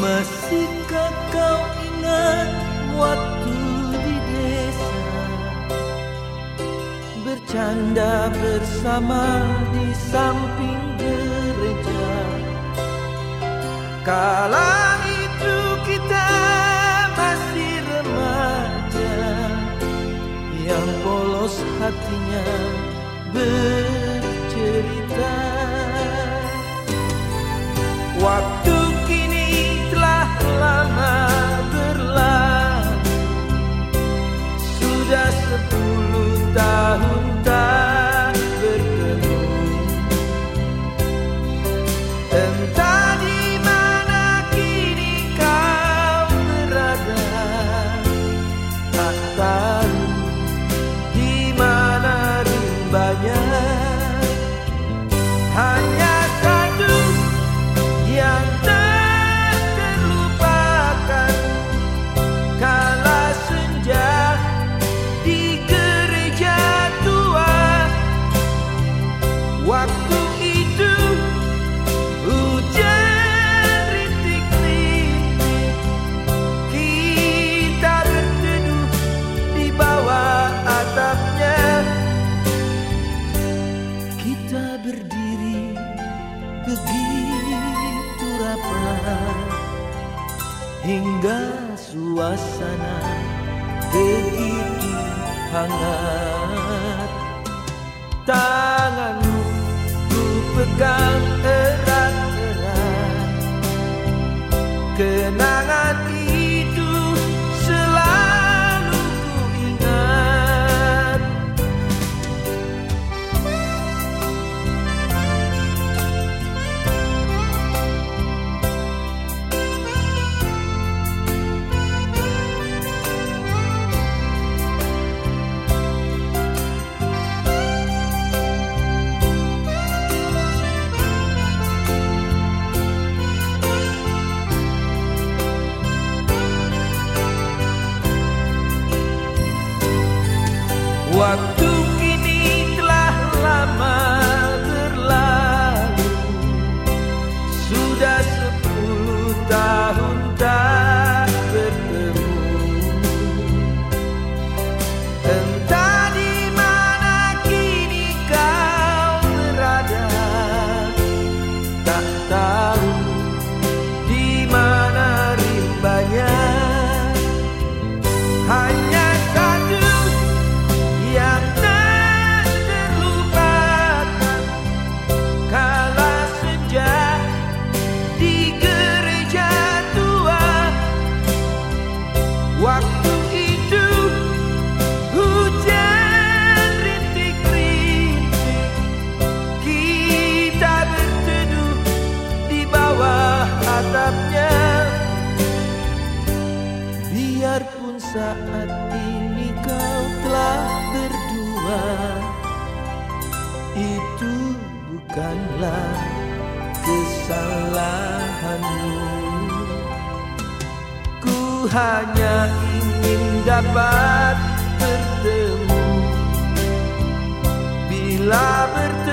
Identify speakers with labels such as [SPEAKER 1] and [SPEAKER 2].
[SPEAKER 1] Masihkah kau ingat waktu di desa? Bercanda bersama di samping gereja. Kala itu kita masih remaja. Yang polos hatinya bercerita. Hingga suasana begitu hangat. Tanganmu ku pegang Waktu bawah atapnya Biarpun saat ini kau telah berdua Itu bukanlah kesalahanmu. Ku hanya ingin dapat bertemu. Bila bertemu